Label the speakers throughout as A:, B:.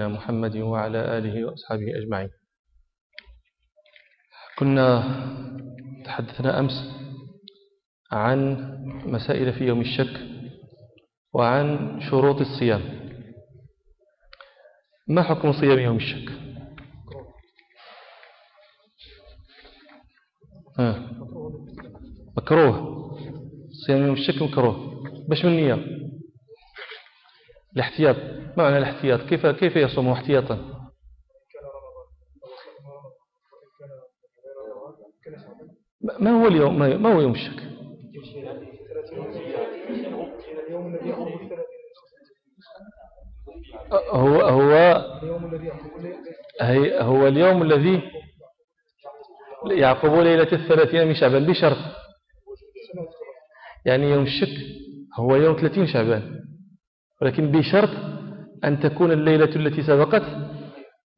A: محمد وعلى آله وأصحابه أجمعين كنا تحدثنا أمس عن مسائل في يوم الشك وعن شروط الصيام ما حكم صيام يوم الشك مكروه صيام يوم الشك مكروه باش من نيام الاحتياط ما معنى الاحتياط كيف كيف يصوم احتياطا ما هو اليوم ما هو يوم الشك هو هو هو اليوم الذي يعقوب ليلة الثلاثين من شعبان بشرط يعني يوم الشك هو يوم 30 شعبان ولكن بشرط أن تكون الليلة التي سبقت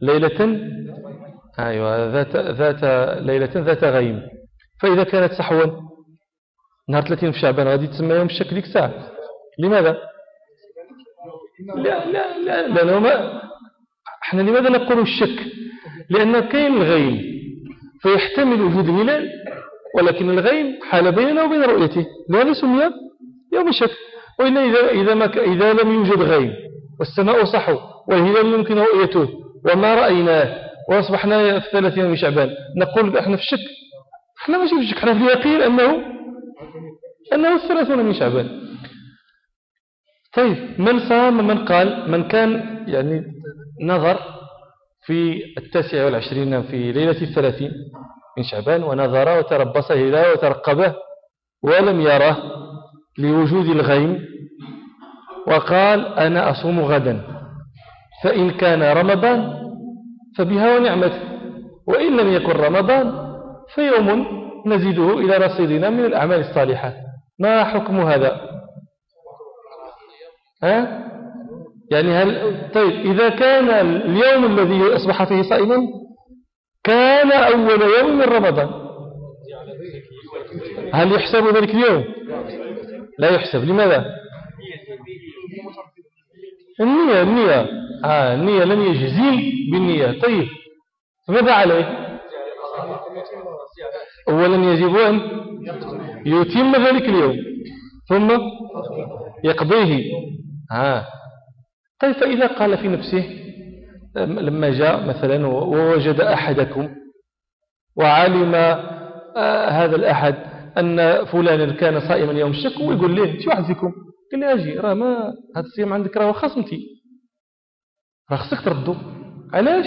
A: ليلة أيوة ذات, ذات ليلة ذات غيم فإذا كانت صحوا نهار 30 في شعبان غادي تسمى يوم الشك ديك الساعة لماذا؟ لا لا لا لأنه ما احنا لماذا نقول الشك؟ لأن كاين الغيم فيحتمل وجود هلال ولكن الغيم حال بيننا وبين رؤيته لهذا سمي يوم الشك وإلا إذا, إذا, ما إذا لم يوجد غيم والسماء صحو والهلال يمكن رؤيته وما رأيناه وأصبحنا في ثلاثين من شعبان نقول احنا في الشك احنا ما في الشك احنا في اليقين أنه أنه الثلاثون من شعبان طيب من صام من قال من كان يعني نظر في التاسع والعشرين في ليلة الثلاثين من شعبان ونظر وتربص هلاله وترقبه ولم يره لوجود الغيم وقال أنا أصوم غدا فإن كان رمضان فبها ونعمته وإن لم يكن رمضان فيوم نزيده إلى رصيدنا من الأعمال الصالحة ما حكم هذا ها؟ يعني هل طيب إذا كان اليوم الذي أصبح فيه صائما كان أول يوم من رمضان هل يحسب ذلك اليوم لا يحسب لماذا النية النية آه النية لم يجزي بالنية طيب ماذا عليه أولا يجب أن يتم ذلك اليوم ثم يقضيه آه طيب فإذا قال في نفسه لما جاء مثلا ووجد أحدكم وعلم آه هذا الأحد أن فلانا كان صائما يوم الشك ويقول له شي واحد فيكم قال له أجي راه ما هذا الصيام عندك راه خصمتي راه خصك تردو علاش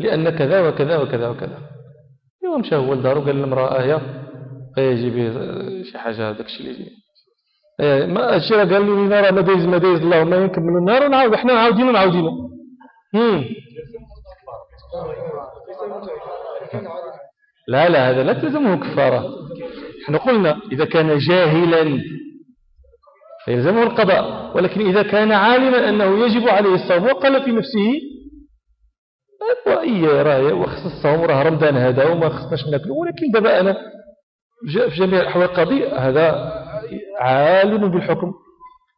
A: لأن كذا وكذا وكذا وكذا يوم مشى هو لدارو قال للمرأة هي آه، آه، يجي به آه، شي حاجة هذاك الشيء اللي يجي ما راه قال لي راه ما دايز ما دايز اللهم نكمل النهار ونعاود حنا نعاودينو نعاودينو لا لا هذا لا تلزمه كفارة نحن قلنا إذا كان جاهلا فيلزمه القضاء ولكن إذا كان عالما أنه يجب عليه الصوم وقال في نفسه وإيه رأي وخص الصوم راه رمضان هذا وما خصناش ناكله ولكن دابا أنا في جميع الأحوال قضية هذا عالم بالحكم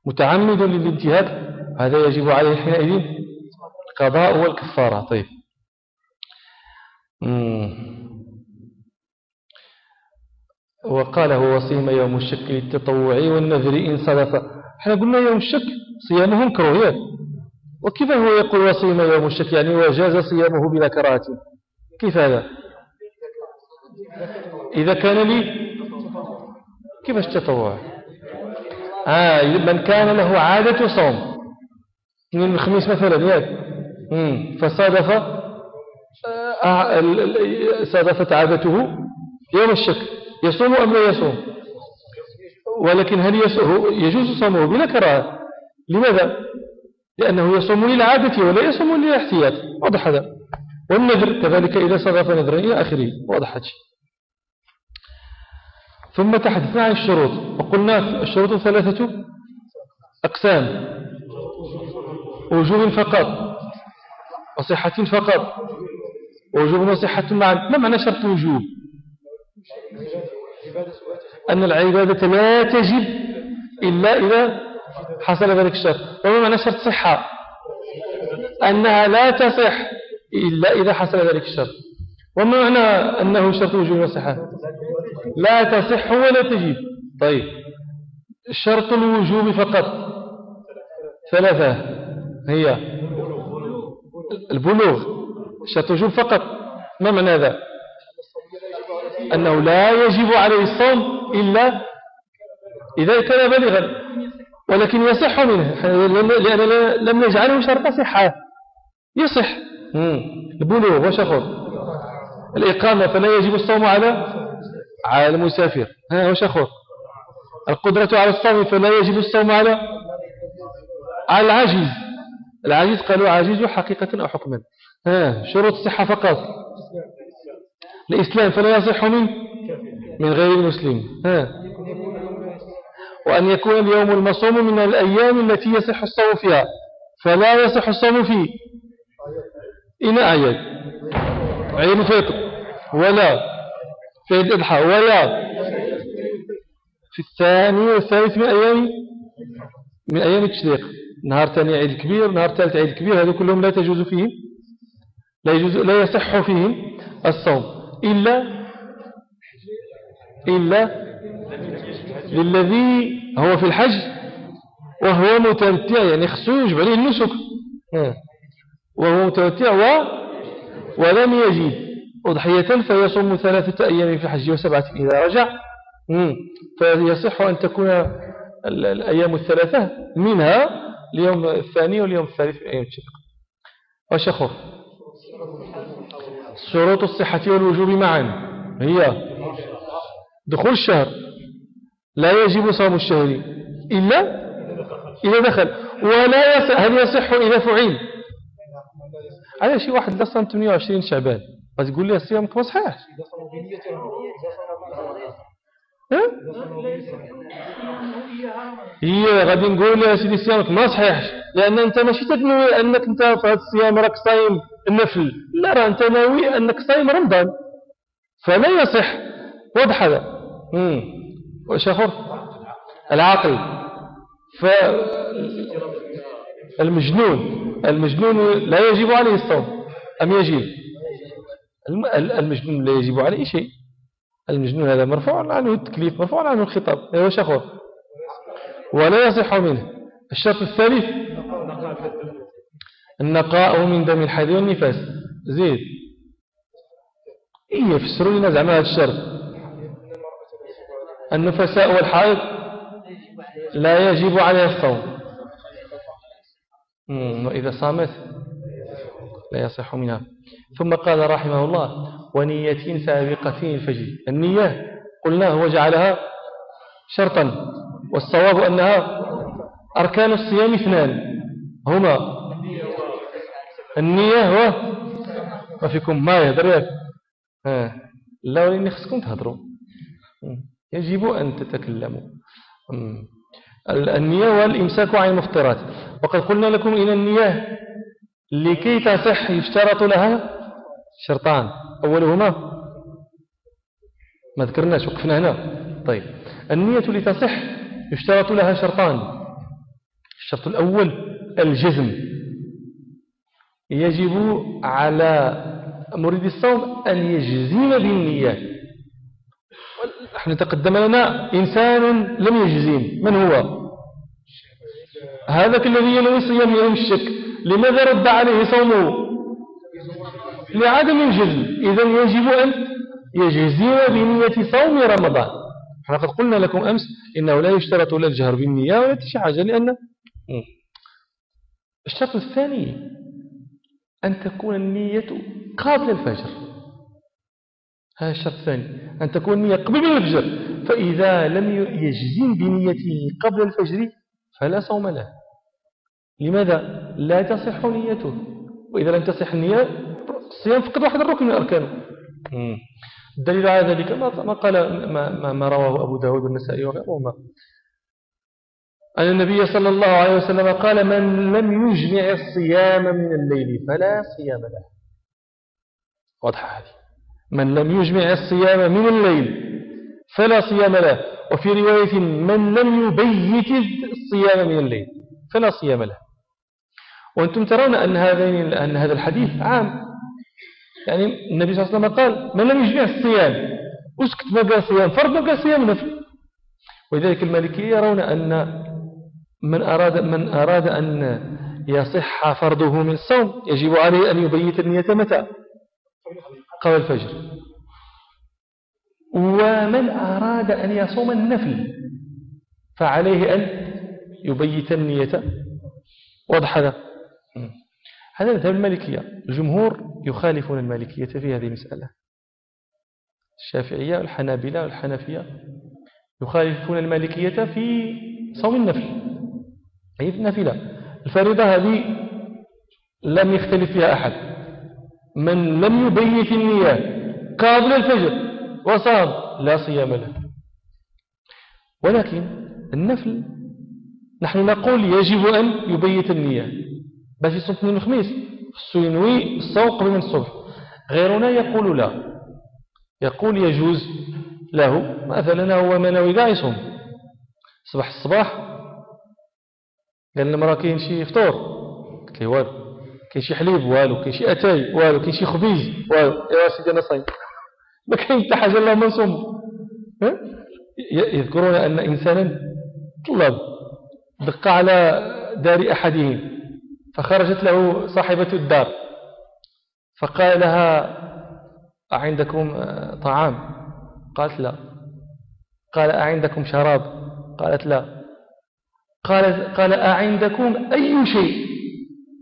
A: متعمد للانتهاك هذا يجب عليه حينئذ القضاء والكفارة طيب مم. وقال هو وصيم يوم الشك للتطوع والنذر إن صدف احنا قلنا يوم الشك صيامه الكروهيات وكيف هو يقول وصيم يوم الشك يعني وجاز صيامه بلا كراهة كيف هذا إذا كان لي كيفاش التطوع آه من كان له عادة صوم من الخميس مثلا ياك فصادف آه، صادفت عادته يوم الشك يصوم أم لا يصوم ولكن هل يجوز صومه بلا كراهة لماذا لأنه يصوم للعادة ولا يصوم للاحتياط واضح هذا والنذر كذلك إذا صرف نذرا إلى آخره واضح هذا ثم تحدثنا عن الشروط وقلنا الشروط ثلاثة أقسام وجوب فقط
B: وصحة فقط
A: وجوب وصحة معا ما معنى شرط وجوب أن العبادة لا تجب إلا إذا حصل ذلك الشرط وما معنى شرط صحة أنها لا تصح إلا إذا حصل ذلك الشرط وما معنى أنه شرط وجوب وصحة لا تصح ولا تجب طيب شرط الوجوب فقط ثلاثة هي البلوغ شرط وجوب فقط ما معنى هذا أنه لا يجب عليه الصوم إلا إذا كان بالغا ولكن يصح منه لأن لم نجعله شرط صحة يصح البلوغ واش الإقامة فلا يجب الصوم على على المسافر ها واش القدرة على الصوم فلا يجب الصوم على على العجز العجز قالوا عجيز حقيقة أو حكما ها شروط الصحة فقط الإسلام فلا يصح من من غير المسلم ها وأن يكون اليوم المصوم من الأيام التي يصح الصوم فيها فلا يصح الصوم فيه إن أعياد عيد الفطر ولا في الإضحى ولا في الثاني والثالث من أيام من أيام التشريق نهار ثاني عيد الكبير نهار ثالث عيد الكبير هذو كلهم لا تجوز فيهم لا, يجوز لا يصح فيهم الصوم إلا إلا للذي هو في الحج وهو متمتع يعني خصو يجب عليه النسك وهو متمتع و ولم يجد أضحية فيصوم ثلاثة أيام في الحج وسبعة إذا رجع فيصح أن تكون الأيام الثلاثة منها اليوم الثاني واليوم الثالث من أيام الشفق وشخف شروط الصحة والوجوب معا هي دخول الشهر لا يجب صوم الشهر إلا إذا دخل ولا يصح هل يصح إذا فعيل على شيء واحد لا صام 28 شعبان غتقول لي صيامك ما صحيح هي غادي نقول لها سيدي صيامك ما صحيحش لان انت ماشي تتنوي انك انت في هذا الصيام راك صايم النفل لا راه انت ناوي انك صايم رمضان فلا يصح واضح هذا واش اخر العقل ف المجنون المجنون لا يجب عليه الصوم ام يجب المجنون لا يجب عليه شيء المجنون هذا مرفوع عنه التكليف مرفوع عنه الخطاب إيه، واش اخر ولا يصح منه الشرط الثالث النقاء من دم الحيض والنفاس زيد إيه فسروا لنا زعما هذا الشرط النفساء والحائض لا يجب عليها الصوم وإذا صامت لا يصح منها ثم قال رحمه الله ونية سابقة الفجر النية قلنا هو جعلها شرطا والصواب أنها أركان الصيام اثنان هما النية هو ما فيكم ما يهدر ياك لا وليني خصكم تهضروا يجب أن تتكلموا النية والإمساك عن المفطرات وقد قلنا لكم إن النية لكي تصح يشترط لها شرطان أولهما ما ذكرناش وقفنا هنا طيب النية لتصح يشترط لها شرطان الشرط الأول الجزم يجب على مريد الصوم أن يجزم بالنية نحن تقدم لنا إنسان لم يجزم من هو هذاك الذي ينوي صيام يوم الشك لماذا رد عليه صومه لعدم الجزم إذا يجب أن يجزم بنية صوم رمضان احنا قد قلنا لكم أمس إنه لا يشترط لا الجهر بالنية ولا تشعج لأن الشرط الثاني أن تكون النية قبل الفجر هذا الشرط الثاني أن تكون النية قبل الفجر فإذا لم يجزم بنيته قبل الفجر فلا صوم له لماذا لا تصح نيته وإذا لم تصح النية الصيام فقد واحد الركن من أركانه الدليل على ذلك ما قال ما, ما, ما رواه أبو داود والنسائي وغيرهما أن النبي صلى الله عليه وسلم قال من لم يجمع الصيام من الليل فلا صيام له واضحة هذه من لم يجمع الصيام من الليل فلا صيام له وفي رواية من لم يبيت الصيام من الليل فلا صيام له وأنتم ترون أن, هذين أن هذا الحديث عام يعني النبي صلى الله عليه وسلم قال من لم يجمع الصيام أسكت ما بقى صيام فرض ما بقى صيام نفل ولذلك المالكية يرون أن من أراد, من أراد أن يصح فرضه من الصوم يجب عليه أن يبيت النية متى قبل الفجر ومن أراد أن يصوم النفل فعليه أن يبيت النية واضح هذا هذا مذهب المالكية الجمهور يخالفون المالكية في هذه المسألة الشافعية والحنابلة والحنفية يخالفون المالكية في صوم النفل هي طيب، نافلة النافلة الفريضة هذه لم يختلف فيها أحد من لم يبين في النية قابل الفجر وصام لا صيام له ولكن النفل نحن نقول يجب أن يبيت النية باش يصوم اثنين الخميس خصو ينوي الصوم قبل من الصبح غيرنا يقول لا يقول يجوز له مثلا هو منوي كاع يصوم صباح الصباح قال المرأة كاين شي فطور قلت لي والو كاين شي حليب والو كاين شي اتاي والو كاين شي خبيز والو يا سيدي انا صايم ما كاين حتى حاجه اللهم ما نصوم يذكرون ان انسانا طلب دق على دار احدهم فخرجت له صاحبه الدار فقال لها أعندكم آه، طعام قالت لا قال أعندكم شراب قالت لا قال, قال أعندكم أي شيء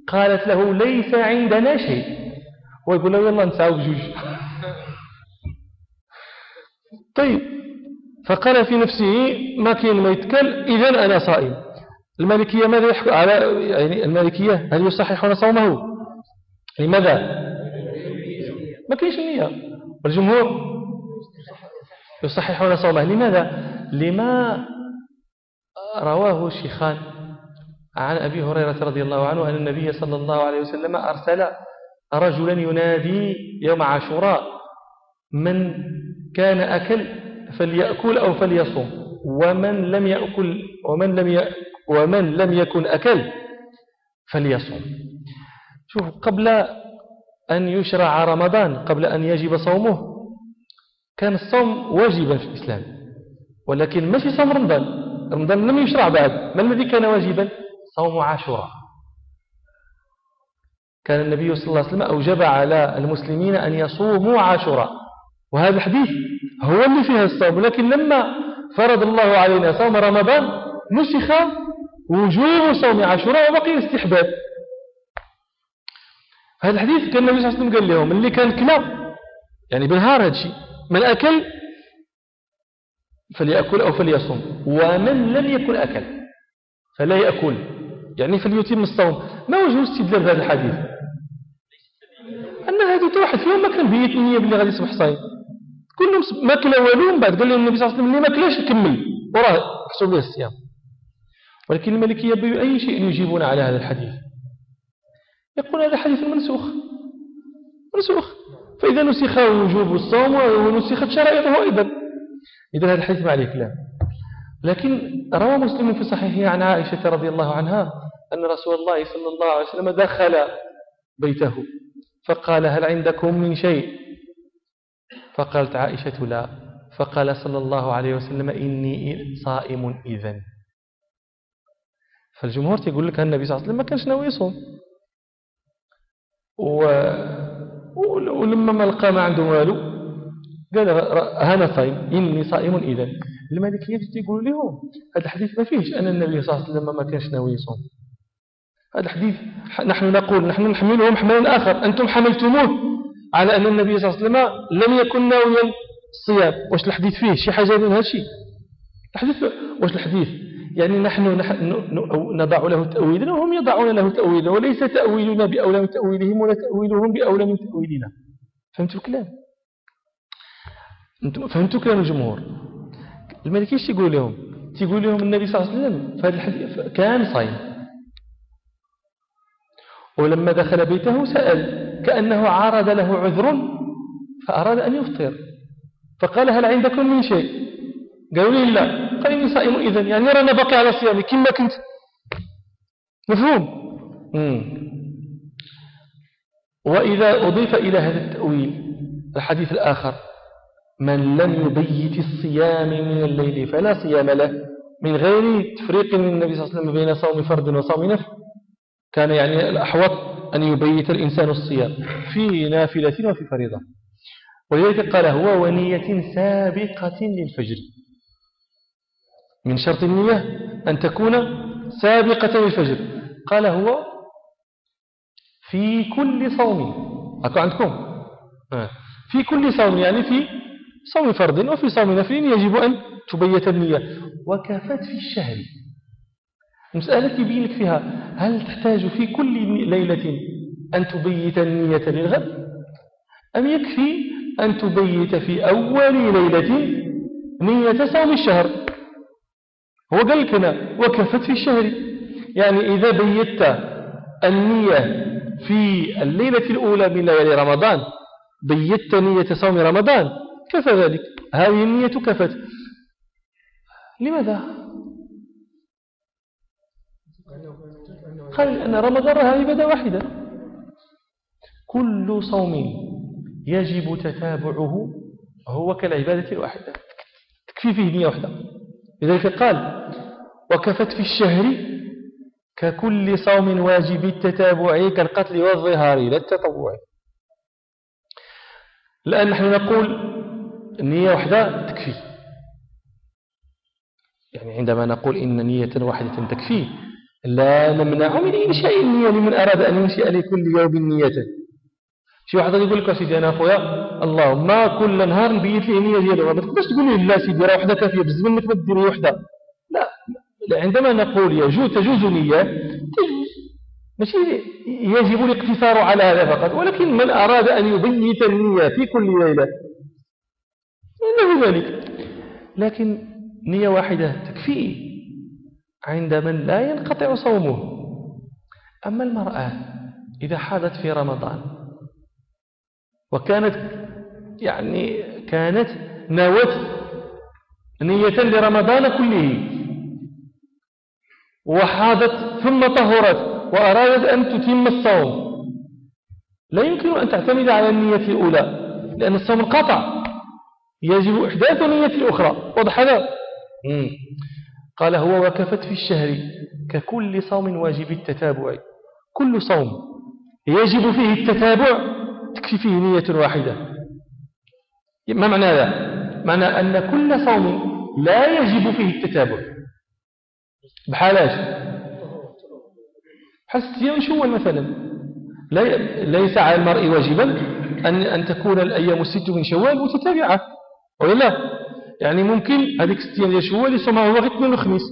A: قالت له ليس عندنا شيء ويقول له يلا نساوي بجوج طيب فقال في نفسه ما كاين ما يتكل إذا أنا صائم المالكية ماذا يحكم على يعني المالكية هل يصححون صومه لماذا يعني ما كاينش النية والجمهور يصححون صومه لماذا لما رواه شيخان عن أبي هريرة رضي الله عنه أن النبي صلى الله عليه وسلم أرسل رجلا ينادي يوم عاشوراء من كان أكل فليأكل أو فليصم ومن لم يأكل ومن لم ومن لم يكن أكل فليصم شوف قبل أن يشرع رمضان قبل أن يجب صومه كان الصوم واجبا في الإسلام ولكن ما في صوم رمضان رمضان لم يشرع بعد ما الذي كان واجبا صوم عاشوراء كان النبي صلى الله عليه وسلم أوجب على المسلمين أن يصوموا عاشوراء وهذا الحديث هو اللي فيها الصوم لكن لما فرض الله علينا صوم رمضان نسخ وجوب صوم عاشوراء وبقي الاستحباب هذا الحديث كان النبي صلى الله عليه وسلم قال لهم اللي كان كلا يعني بالنهار هذا الشيء من أكل فليأكل أو فليصوم ومن لم يكن أكل فلا يأكل يعني فليتم الصوم ما وجه استدلال بهذا الحديث أن هذه واحد فيهم ما كان بيت نية باللي غادي يصبح صايم كلهم ما كلا والو من بعد قال لهم النبي صلى الله عليه وسلم اللي ما يكمل وراه حصل له الصيام ولكن الملكية بأي شيء يجيبون على هذا الحديث يقول هذا حديث منسوخ منسوخ فإذا نسخ وجوب الصوم ونسخت شرائطه أيضا إذا هذا الحديث ما عليه كلام لكن روى مسلم في صحيحه عن عائشة رضي الله عنها أن رسول الله صلى الله عليه وسلم دخل بيته فقال هل عندكم من شيء فقالت عائشة لا فقال صلى الله عليه وسلم إني صائم إذن فالجمهور تيقول لك النبي صلى الله عليه وسلم ما كانش ناوي يصوم و... ولما ما لقى ما عنده والو قال أنا صايم إني صائم إذا المالكية تيقولوا لهم هذا الحديث ما فيهش أن النبي صلى الله عليه وسلم ما كانش ناوي يصوم هذا الحديث نحن نقول نحن نحملهم حملا آخر أنتم حملتموه على أن النبي صلى الله عليه وسلم لم يكن ناويا الصيام واش الحديث فيه شي حاجة من هذا الشيء الحديث واش الحديث يعني نحن نضع له تأويلا وهم يضعون له تأويلا وليس تأويلنا بأولى من تأويلهم ولا تأويلهم بأولى من تأويلنا فهمت الكلام؟ انتم فهمتوا كلام الجمهور ايش تيقول لهم تيقول لهم النبي صلى الله عليه وسلم في هذا الحديث كان صايم ولما دخل بيته سأل كأنه عارض له عذر فأراد أن يفطر فقال هل عندكم من شيء قالوا لي لا قال إني صائم إذن يعني رانا باقي على صيامي كما كنت مفهوم مم. وإذا أضيف إلى هذا التأويل الحديث الآخر من لم يبيت الصيام من الليل فلا صيام له من غير تفريق من النبي صلى الله عليه وسلم بين صوم فرد وصوم نفل كان يعني الأحوط أن يبيت الإنسان الصيام في نافلة وفي فريضة ولذلك قال هو ونية سابقة للفجر من شرط النية أن تكون سابقة للفجر قال هو في كل صوم أكو عندكم آه. في كل صوم يعني في صوم فرض وفي صوم نفل يجب أن تبيت النية وكافت في الشهر مسألة يبينك فيها هل تحتاج في كل ليلة أن تبيت النية للغد أم يكفي أن تبيت في أول ليلة نية صوم الشهر هو قال لك هنا وكفت في الشهر يعني إذا بيت النية في الليلة الأولى من ليالي رمضان بيت نية صوم رمضان كفى ذلك هذه النية كفت لماذا قال أن رمضان هذه بدأ واحدة كل صوم يجب تتابعه هو كالعبادة الواحدة تكفي فيه نية واحدة لذلك قال وكفت في الشهر ككل صوم واجب التتابع كالقتل والظهار لا التطوع الآن نحن نقول نية واحدة تكفي يعني عندما نقول إن نية واحدة تكفي لا نمنع من إنشاء النية لمن أراد أن ينشئ لكل يوم نيته شي واحد يقول لك سيدي أنا أخويا اللهم كل نهار نبيت فيه نية ديال ما تقدرش تقول لي لا سيدي راه وحدة كافية بزمن منك ما ديري وحدة لا عندما نقول يجوز تجوز نية تجوز ماشي يجب الاقتصار على هذا فقط ولكن من أراد أن يبيت النية في كل ليلة إلا ذلك لكن نية واحدة تكفيه عند من لا ينقطع صومه أما المرأة إذا حاضت في رمضان وكانت يعني كانت نوت نية لرمضان كله وحاضت ثم طهرت وأرادت أن تتم الصوم لا يمكن أن تعتمد على النية الأولى لأن الصوم انقطع يجب إحداث نية الأخرى واضح هذا قال هو وكفت في الشهر ككل صوم واجب التتابع كل صوم يجب فيه التتابع تكفي فيه نية واحدة ما معنى هذا معنى أن كل صوم لا يجب فيه التتابع بحالاش بحال الصيام شو مثلا ليس على المرء واجبا أن, أن تكون الأيام الست من شوال متتابعة ولا يعني ممكن هذيك ست أيام ديال شوال يصومها هو غير اثنين وخميس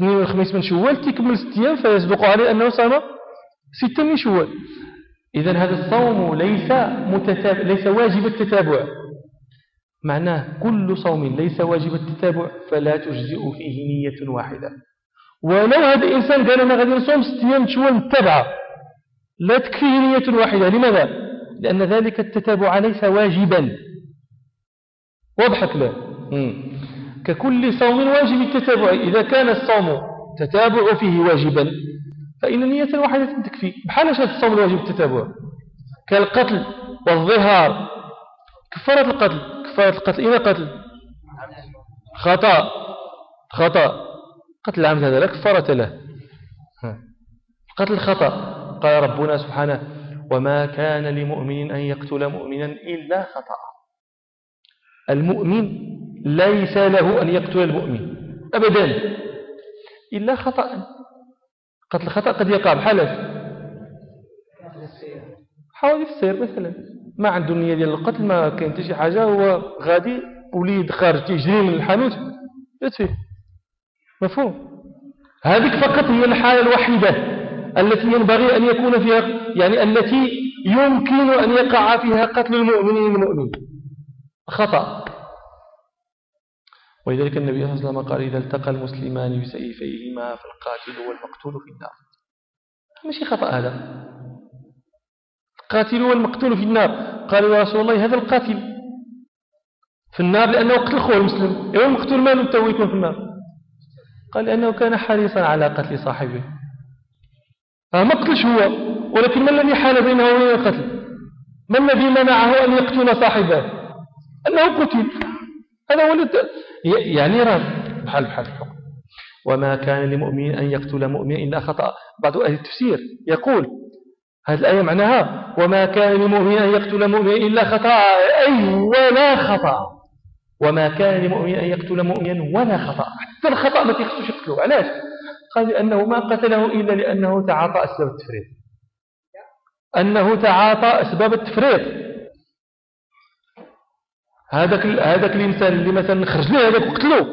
A: اثنين وخميس من شوال تيكمل ست أيام فيصدق عليه أنه صام ستة من شوال إذا هذا الصوم ليس متتابع ليس واجب التتابع معناه كل صوم ليس واجب التتابع فلا تجزئ فيه نية واحدة ولو هذا الإنسان قال أنا غادي نصوم ست أيام شوال متبعة لا تكفيه نية واحدة لماذا؟ لأن ذلك التتابع ليس واجبا وضحت له ككل صوم واجب التتابع إذا كان الصوم تتابع فيه واجبا فإن نية واحدة تكفي بحال شهد الصوم الواجب التتابع كالقتل والظهار كفارة القتل كفارة القتل إذا قتل خطأ خطأ قتل العمد هذا لا كفارة له قتل خطأ قال ربنا سبحانه وما كان لمؤمن أن يقتل مؤمنا إلا خطأ المؤمن ليس له أن يقتل المؤمن أبدا إلا خطأ قتل خطأ قد يقع بحال حوالي في السير مثلا ما عنده النية ديال القتل ما كاين حتى شي حاجة هو غادي وليد خارج تيجري من الحانوت يتفيه مفهوم هذيك فقط هي الحالة الوحيدة التي ينبغي أن يكون فيها يعني التي يمكن أن يقع فيها قتل المؤمنين المؤمنين خطأ ولذلك النبي صلى الله عليه وسلم قال إذا التقى المسلمان بسيفيهما فالقاتل والمقتول في النار ماشي خطأ هذا القاتل والمقتول في النار قالوا يا رسول الله هذا القاتل في النار لأنه قتل خوه المسلم إيه المقتول ما له يكون في النار قال لأنه كان حريصا على قتل صاحبه آه، ما قتلش هو ولكن ما الذي حال بينه وبين القتل ما الذي منعه أن يقتل صاحبه أنه قتل هذا هو يعني راه بحال بحال الحكم وما كان لمؤمن أن يقتل مؤمن إلا خطأ بعض أهل التفسير يقول هذه الآية معناها وما كان لمؤمن أن يقتل مؤمن إلا خطأ أي ولا خطأ وما كان لمؤمن أن يقتل مؤمنا ولا خطأ حتى الخطأ ما تيخصوش يقتلوه علاش قال لأنه ما قتله إلا لأنه تعاطى أسباب التفريط أنه تعاطى أسباب التفريط هذاك هذاك الانسان اللي مثلا خرج له هذاك وقتلو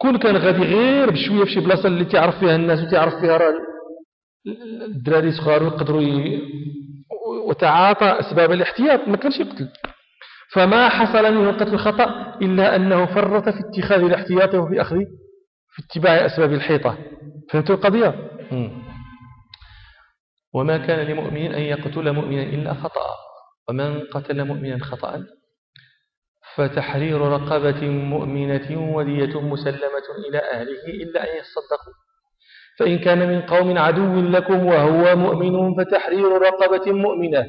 A: كون كان غادي غير بشويه في شي بلاصه اللي تعرف فيها الناس وتعرف فيها راه الدراري صغار يقدروا وتعاطى اسباب الاحتياط ما كانش يقتل فما حصل منه القتل الخطا الا انه فرط في اتخاذ الاحتياط وفي اخذ في اتباع اسباب الحيطه فهمتوا القضيه وما كان لمؤمن ان يقتل مؤمنا الا خطا ومن قتل مؤمنا خطأ فتحرير رقبة مؤمنة ودية مسلمة إلى أهله إلا أن يصدقوا فإن كان من قوم عدو لكم وهو مؤمن فتحرير رقبة مؤمنة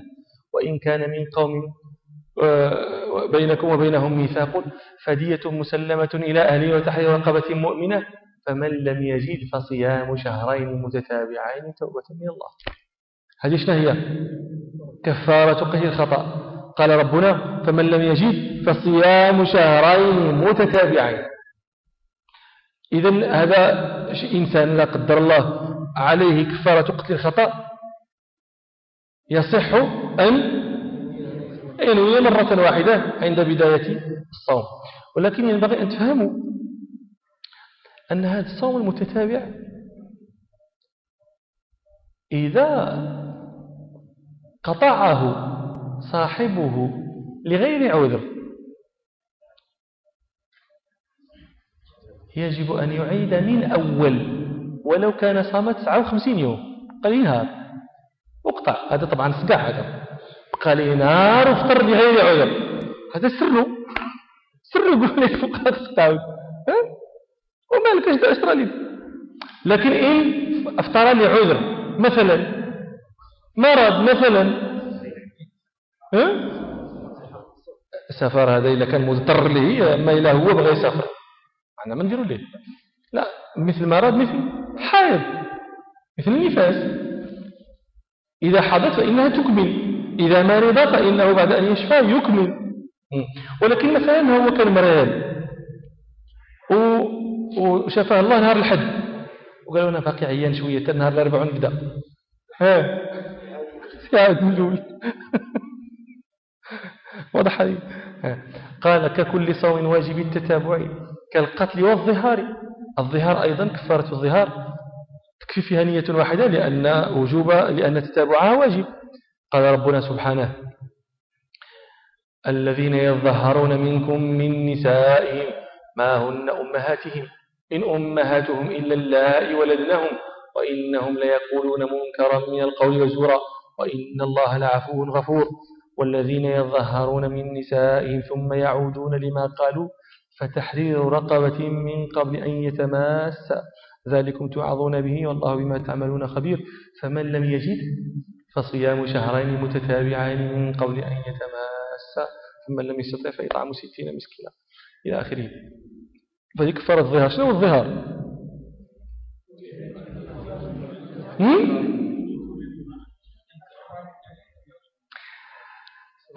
A: وإن كان من قوم آه، بينكم وبينهم ميثاق فدية مسلمة إلى أهله وتحرير رقبة مؤمنة فمن لم يجد فصيام شهرين متتابعين توبة من الله هذه شنو هي كفارة قتل الخطأ قال ربنا فمن لم يجد فصيام شهرين متتابعين إذا هذا إنسان لا قدر الله عليه كفارة قتل الخطأ يصح أن ينوي مرة واحدة عند بداية الصوم ولكن ينبغي أن تفهموا أن هذا الصوم المتتابع إذا قطعه صاحبه لغير عذر يجب أن يعيد من أول ولو كان صام 59 يوم قال ينهار اقطع هذا طبعا صقع هذا قال ينهار وفطر لغير عذر هذا سره سره يقول لي فقط الخطاوي وما لك اش اشترى لي لكن إن افطر لعذر مثلا مرض مثلا السفر هذا إلا كان مضطر له اما إلا هو بغى يسافر أنا ما نديرو ليه لا مثل مرض مثل حائض مثل النفاس إذا حضت فإنها تكمل إذا مرض فإنه بعد أن يشفى يكمل ولكن مثلا هو كان مريض وشفاه الله نهار الحد وقالوا أنا باقي عيان شوية نهار الأربعاء نبدا ها سيعاد من الأول واضح قال ككل صوم واجب التتابع كالقتل والظهار الظهار أيضا كفارة الظهار تكفي فيها نية واحدة لأن وجوب لأن تتابعها واجب قال ربنا سبحانه الذين يظهرون منكم من نسائهم ما هن أمهاتهم إن أمهاتهم إلا اللائي ولدنهم وإنهم ليقولون منكرا من القول وزورا وإن الله لعفو غفور والذين يظهرون من نسائهم ثم يعودون لما قالوا فتحرير رقبة من قبل أن يتماس ذلكم توعظون به والله بما تعملون خبير فمن لم يجد فصيام شهرين متتابعين من قبل أن يتماس فمن لم يستطع فإطعام ستين مسكينا إلى آخره فيكفر الظهر شنو الظهر؟ هم؟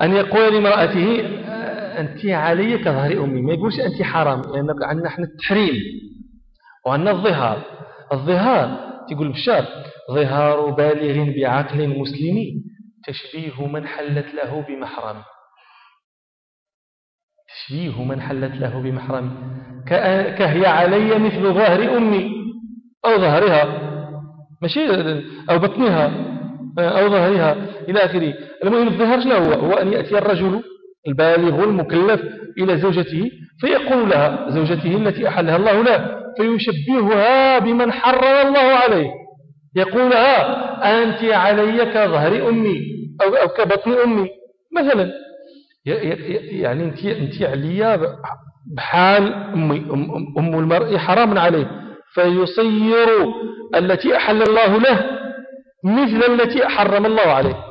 A: أن يقول لامرأته آه، أنت علي كظهر أمي ما يقولش أنت حرام لأن عندنا احنا التحريم وعندنا الظهار الظهار تقول بشار ظهار بالغ بعقل مسلم تشبيه من حلت له بمحرم تشبيه من حلت له بمحرم كهي علي مثل ظهر أمي أو ظهرها ماشي أو بطنها أو ظهرها إلى آخره المهم الظهر لا هو هو أن يأتي الرجل البالغ المكلف إلى زوجته فيقول لها زوجته التي أحلها الله له فيشبهها بمن حرم الله عليه يقولها آه، أنت علي كظهر أمي أو, أو كبطن أمي مثلا يعني أنت, أنت عليا بحال أمي أم المرء حرام عليه فيصير التي أحل الله له مثل التي حرم الله عليه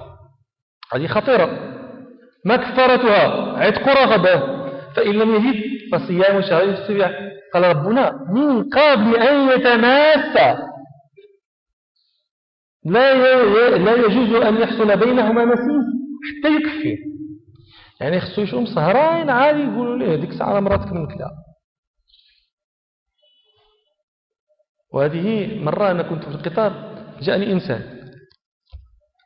A: هذه خطيرة ما كفارتها عتق رغبة فإن لم يجد فصيام شهر السبع قال ربنا من قبل أن يتماسى لا لا يجوز أن يحصل بينهما مسيس حتى يكفي يعني خصو يشوم سهران عادي يقولوا ليه ديك الساعه مراتك من كلا وهذه مرة أنا كنت في القطار جاءني إنسان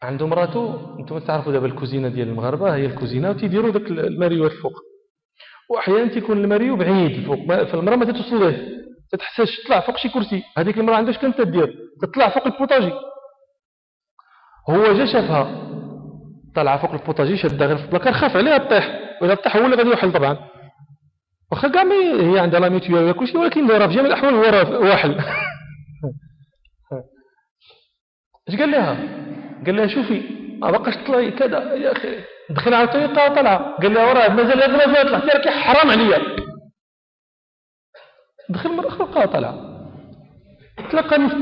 A: عنده مراتو انتم تعرفوا دابا الكوزينه ديال المغاربه هي الكوزينه وتيديروا داك الماريو الفوق واحيانا تيكون الماريو بعيد الفوق فالمراه ما تتوصل ليه تتحتاج تطلع فوق شي كرسي هذيك المراه عندها شكون تدير تطلع فوق البوطاجي هو جا شافها طالعه فوق البوطاجي شادها غير في البلاكار خاف عليها طيح واذا طيح هو اللي غادي يوحل طبعا واخا كاع هي عندها لا ميتيو ولا كلشي ولكن راه في جميع الاحوال هو واحل اش قال لها قال لها شوفي ما بقاش تطلعي كذا يا أخي دخل على طريقة طلع قال لها وراه مازال هذا ما فات الاختيار حرام عليا دخل مرة أخرى بقى طلع تلقاني في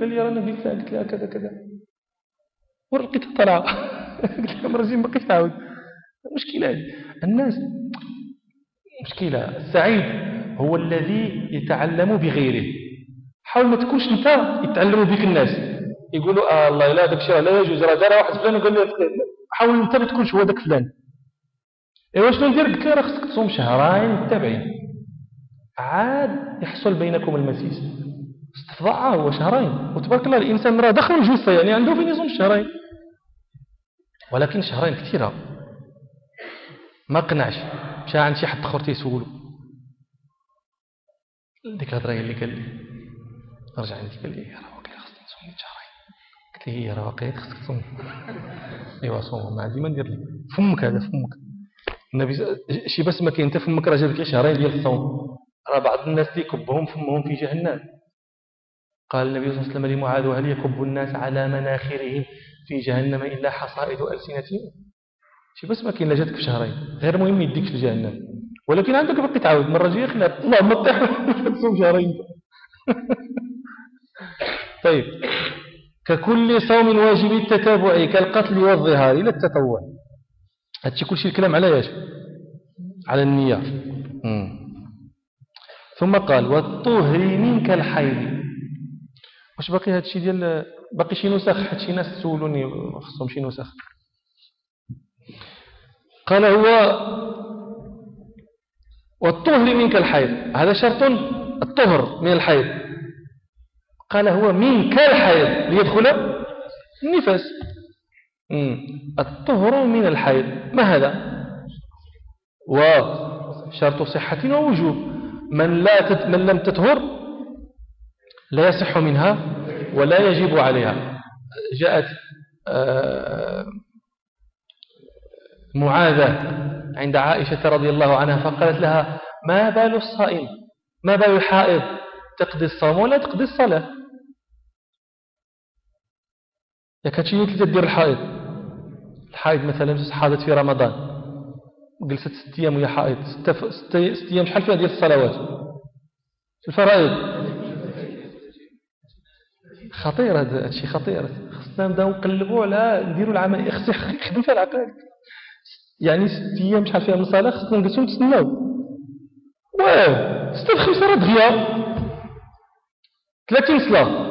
A: قال لي رانا في لها قلت لها كذا كذا ورا لقيتها طالعة قلت لها مرة ما بقيتش تعاود مشكلة هذه الناس مشكلة السعيد هو الذي يتعلم بغيره حاول ما تكونش انت يتعلموا بك الناس يقولوا آه الله لا داك الشيء لا يجوز راه دار واحد فلان وقال لي حاول انت ما تكونش هو داك فلان ايوا شنو ندير قلت له راه خصك تصوم شهرين متابعين عاد يحصل بينكم المسيس استفضاعه هو شهرين وتبارك الله الانسان راه دخل الجثه يعني عنده فين يصوم شهرين ولكن شهرين كثيره ما قنعش مشى عند شي حد اخر تيسولو ديك الهضره اللي قال لي رجع عندي قال لي راه قلت إيه، هي راه واقيلا إيه، خصك تصوم ايوا صوم ما عندي ما ندير لك فمك هذا فمك النبي شي بس ما كاين انت فمك راه جاب لك شهرين ديال الصوم راه بعض الناس تيكبهم فمهم في جهنم قال النبي صلى الله عليه وسلم لمعاذ وهل يكب الناس على مناخرهم في جهنم الا حصائد السنتهم شي بس ما كاين لا جاتك في شهرين غير مهم يديك في جهنم ولكن عندك باقي تعاود مره جايه خلينا اللهم طيح تصوم شهرين طيب ككل صوم واجب التتابع كالقتل والظهار إلى التطوع هادشي كلشي الكلام على ايش على النية ثم قال والطهر منك الحيض واش باقي هادشي ديال باقي شي نسخ حيت شي ناس سولوني خصهم شي نسخ قال هو والطهر منك الحيض هذا شرط الطهر من الحيض قال هو من كالحيض ليدخل النفاس الطهر من الحيض ما هذا وشرط صحة ووجوب من, لا تت من لم تطهر لا يصح منها ولا يجب عليها جاءت آه، معاذة عند عائشة رضي الله عنها فقالت لها ما بال الصائم ما بال الحائض تقضي الصوم ولا تقضي الصلاة ياك هادشي اللي كدير الحائط الحائط مثلا حاضت في رمضان جلست ست ايام وهي حائط ست ست ايام شحال فيها ديال الصلوات الفرائض خطير هذا الشيء خطير خصنا نبداو نقلبوا على نديروا العمل إيه، خص يخدم فيها العقل يعني ست ايام شحال فيها من صلاه خصنا نجلسوا نتسناو واه ستة خمسة راه دغيا 30 صلاه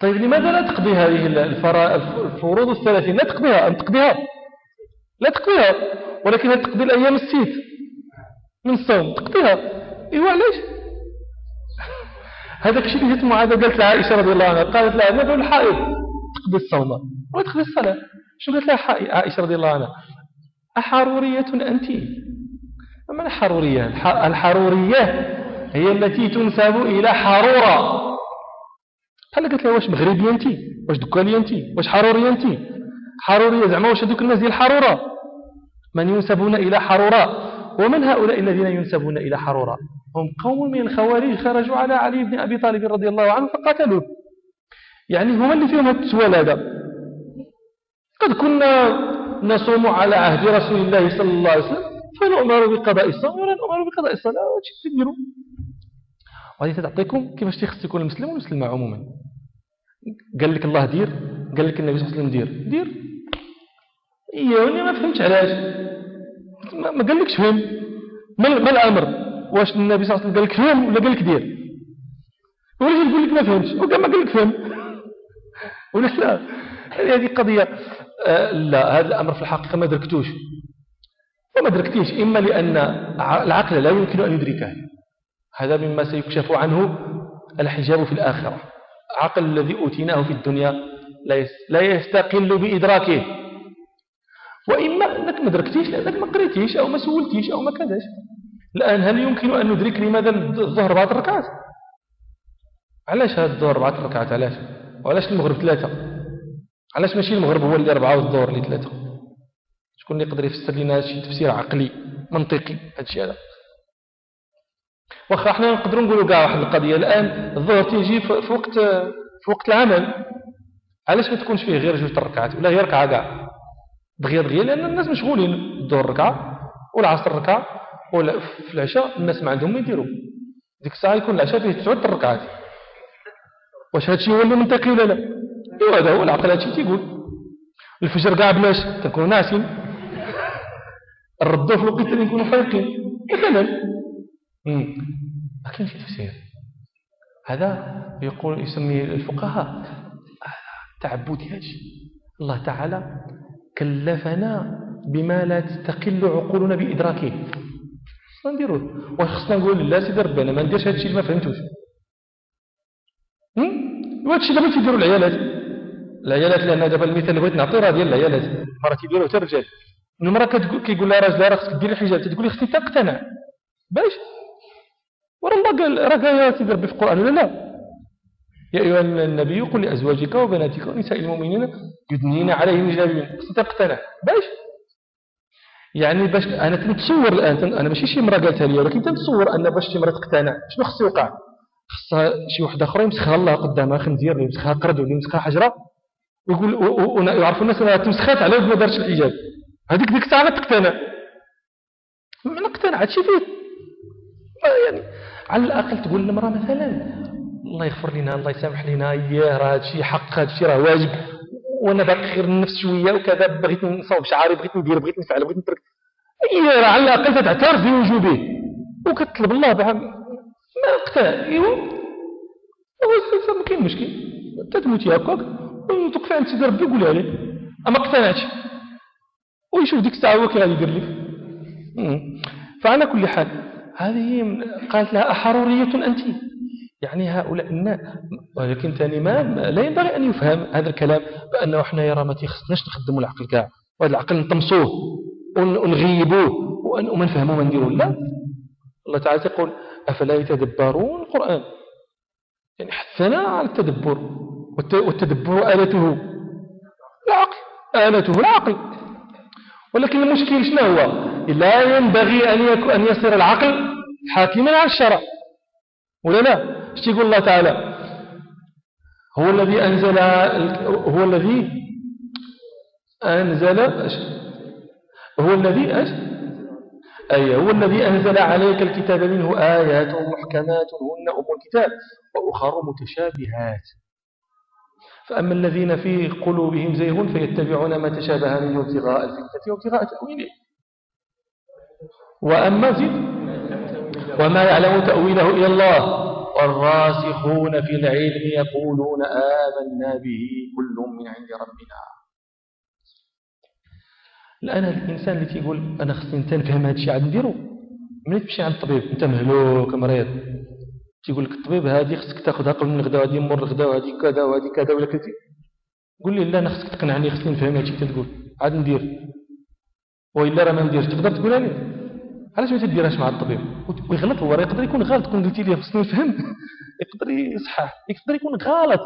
A: طيب لماذا لا تقضي هذه الفروض الثلاثين لا تقضيها أن تقضيها لا تقضيها ولكنها تقضي الأيام السيف من الصوم تقضيها إيه علاش هذاك الشيء اللي جات معاذة قالت لها عائشة رضي الله عنها قالت لها ماذا الحائض تقضي الصوم ولا تقضي الصلاة شو قالت لها عائشة رضي الله عنها أحرورية أنت ما الحرورية الحرورية هي التي تنسب إلى حرورة بحال قلت لها واش مغربي انت واش دكاني انت واش حروري انت حروريه زعما واش هذوك الناس ديال حروره من ينسبون إلى حروره ومن هؤلاء الذين ينسبون إلى حروره هم قوم من الخوارج خرجوا على علي بن أبي طالب رضي الله عنه فقتلوه يعني هما اللي فيهم التسوال هذا قد كنا نصوم على عهد رسول الله صلى الله عليه وسلم فنؤمر بقضاء الصوم ولا نؤمر بقضاء الصلاة وشي تديروا وهذه تعطيكم كيفاش تيخص يكون المسلم والمسلمة عموما قال لك الله دير قال لك النبي صلى الله عليه وسلم دير دير إيوني ما فهمتش علاش ما قال لكش فهم ما الأمر واش النبي صلى الله عليه وسلم قال لك فهم ولا قال لك دير وليش يقول لك ما فهمتش وقال ما قال لك فهم ولا لا هذه قضية آه، لا هذا الأمر في الحقيقة ما دركتوش وما دركتيش إما لأن العقل لا يمكن أن يدركه هذا مما سيكشف عنه الحجاب في الآخرة عقل الذي أوتيناه في الدنيا لا يستقل بإدراكه وإما أنك ما دركتيش لأنك ما قريتيش أو ما سولتيش أو ما كذاش الآن هل يمكن أن ندرك لماذا الظهر بعد ركعات علاش هذا الظهر بعد ركعات علاش وعلاش المغرب ثلاثة علاش ماشي المغرب هو اللي أربعة والظهر اللي ثلاثة شكون اللي يقدر يفسر لنا شي تفسير عقلي منطقي هذا الشيء هذا واخا حنا نقدروا نقولوا كاع واحد القضيه الان الظهر تيجي في وقت في وقت العمل علاش ما تكونش فيه غير جوج ركعات ولا غير ركعه كاع دغيا دغيا لان الناس مشغولين الظهر ركعه والعصر ركعه ولا في العشاء الناس ما عندهم ما يديروا ديك الساعه يكون العشاء فيه تسعه ركعات واش هادشي هو اللي منطقي ولا لا ايوا هذا هو العقل هادشي تيقول الفجر كاع بلاش تنكونوا ناعسين نردوا في الوقت اللي نكونوا فايقين مثلا إيه، ما كاينش تفسير هذا يقول يسمي الفقهاء تعبد هاش الله تعالى كلفنا بما لا تستقل عقولنا بإدراكه خصنا نديرو واش خصنا نقول لا سيدي ربي انا ما نديرش هذا الشيء اللي ما فهمتوش وهذا الشيء دابا تيديروا العيالات العيالات لان دابا المثال اللي بغيت نعطي راه ديال العيالات راه تيديروا حتى الرجال المرأة كتقول كيقول لها راجلها راه خصك ديري الحجاب تقول لي اختي تقتنع باش ورا الله قال راك يا سيدي ربي في القرآن لا لا يا أيها النبي قل لأزواجك وبناتك ونساء المؤمنين يدنين عليهم جلابيبهم خصك تقتنع باش يعني باش أنا تنتصور الآن أنا ماشي شي مرة قالتها لي ولكن تنتصور أن باش شي مرة تقتنع شنو خصو يوقع خصها شي وحدة أخرى يمسخها الله قدامها خنزير ولا يمسخها قرد ولا يمسخها حجرة ويقول ويعرفوا الناس أنها تمسخات على ما دارش الحجاب هذيك ديك الساعة تقتنع معنى اقتنعت شي فيه يعني على الأقل تقول للمرأة مثلا الله يغفر لنا الله يسامح لنا ياه راه هادشي حق هادشي راه واجب وانا باقي غير النفس شويه وكذا بغيت نصاوب شعري بغيت ندير بغيت نفعل بغيت نترك هي إيه راه على الاقل تعترف بوجوبه وكتطلب الله بها ما وقتها ايوا هو ما كاين مشكل تتموتي هكاك وتوقفي عند سيدي ربي وقولي عليه اما اقتنعتش ويشوف ديك الساعه هو كيغادي يدير لك فعلى كل حال هذه قالت لها أحرورية أنت يعني هؤلاء الناس ولكن ثاني ما لا ينبغي أن يفهم هذا الكلام بأنه إحنا يرى ما تخصناش نخدموا العقل كاع وهذا العقل نطمسوه ونغيبوه وما نفهموه ما نديروا لا الله تعالى يقول أفلا يتدبرون القرآن يعني حثنا على التدبر والتدبر آلته العقل آلته العقل ولكن المشكل شنو هو لا ينبغي أن, يكون أن يصير العقل حاكما على الشرع ولا لا ايش يقول الله تعالى هو الذي أنزل هو الذي أنزل هو الذي أش أي أيوة، هو الذي أنزل عليك الكتاب منه آيات محكمات هن أم الكتاب وأخر متشابهات فأما الذين في قلوبهم زيغ فيتبعون ما تشابه منه ابتغاء الفتنة وابتغاء تأويله وأما زد وما يعلم تأويله إلى الله والراسخون في العلم يقولون آمنا به كل من عند ربنا الآن الإنسان اللي يقول أنا خصني أنت نفهم هذا الشيء عاد نديرو ملي تمشي عند الطبيب أنت مهلوك مريض تيقول لك الطبيب هذه خصك تاخذها قبل من الغداء وهذه مور الغداء وهذه كذا وهذه كذا ولا كذا قول لي لا انا خصك تقنعني خصني نفهم هذا الشيء تتقول عاد ندير وإلا راه ما نديرش تقدر تقولها لي علاش ما تديرهاش مع الطبيب ويغلط هو راه يقدر يكون غلط كون قلتي ليه خصني نفهم يقدر يصحح يقدر يكون غلط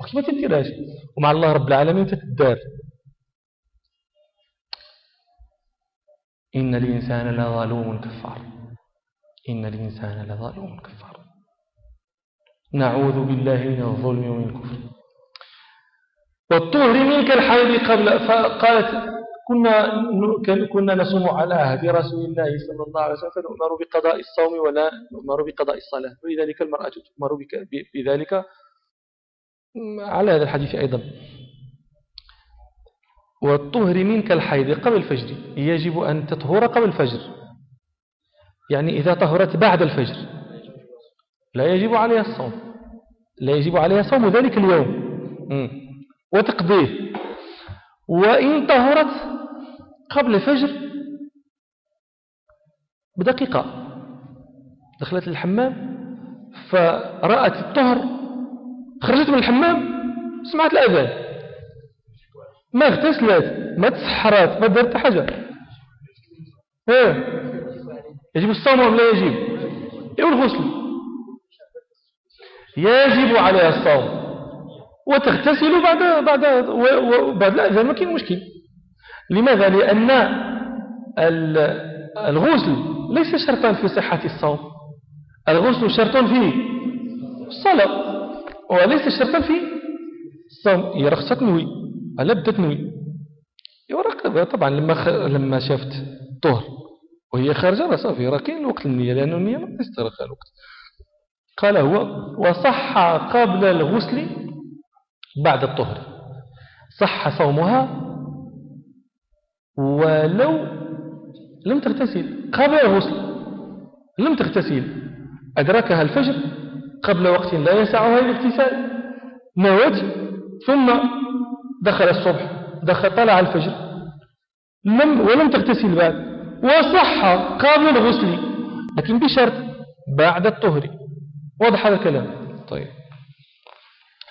A: وقت ما تديرهاش ومع الله رب العالمين تتدار إن الإنسان لظلوم كفار إن الإنسان لظلوم كفار نعوذ بالله من الظلم ومن الكفر
B: والطهر منك الحيض قبل فقالت
A: كنا كنا نصوم على عهد رسول الله صلى الله عليه وسلم فنؤمر بقضاء الصوم ولا نؤمر بقضاء الصلاة ولذلك المرأة تؤمر بذلك على هذا الحديث أيضا والطهر منك الحيض قبل الفجر يجب أن تطهر قبل الفجر يعني إذا طهرت بعد الفجر لا يجب عليها الصوم لا يجب عليها صوم ذلك اليوم وتقضيه وإن طهرت قبل الفجر بدقيقة دخلت الحمام فرأت الطهر خرجت من الحمام سمعت الأذان ما اغتسلت ما تسحرت ما درت حاجة يجب الصوم أم لا يجب ايه الغسل يجب عليها الصوم وتغتسل بعد بعد بعد الأذان ما كاين مشكل لماذا لأن الغسل ليس شرطا في صحة الصوم الغسل شرط في الصلاة وليس شرطا في الصوم هي رخصة تنوي على بدا تنوي طبعا لما خ... لما شافت الطهر وهي خارجة راه صافي راه كاين الوقت النية لأن النية ما تسترخى الوقت قال هو وصح قبل الغسل بعد الطهر صح صومها ولو لم تغتسل قبل الغسل لم تغتسل أدركها الفجر قبل وقت لا يسعها الاغتسال موت ثم دخل الصبح دخل طلع الفجر لم ولم تغتسل بعد وصح قبل الغسل لكن بشرط بعد الطهر واضح هذا الكلام طيب